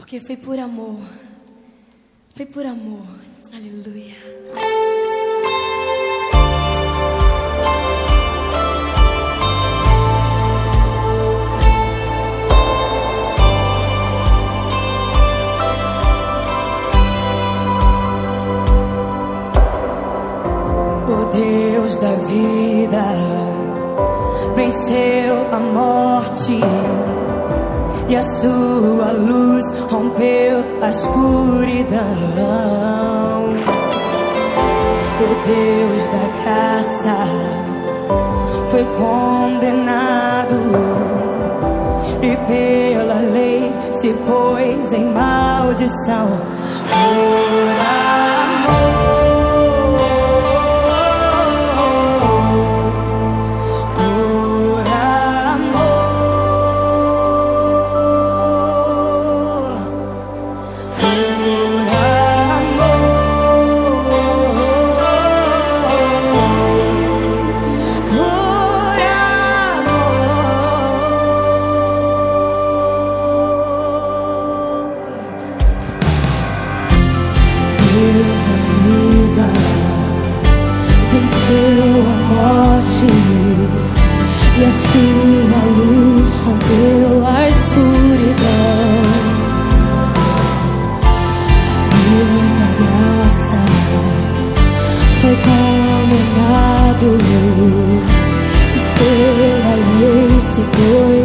Porque foi por amor. Foi por amor. Aleluia. O Deus da vida venceu a morte e a sua luz rompeu a escuridão. O Deus da graça foi condenado e pela lei se pôs em maldição. rompeu a escuridão. Deus da graça foi condenado e seu se foi.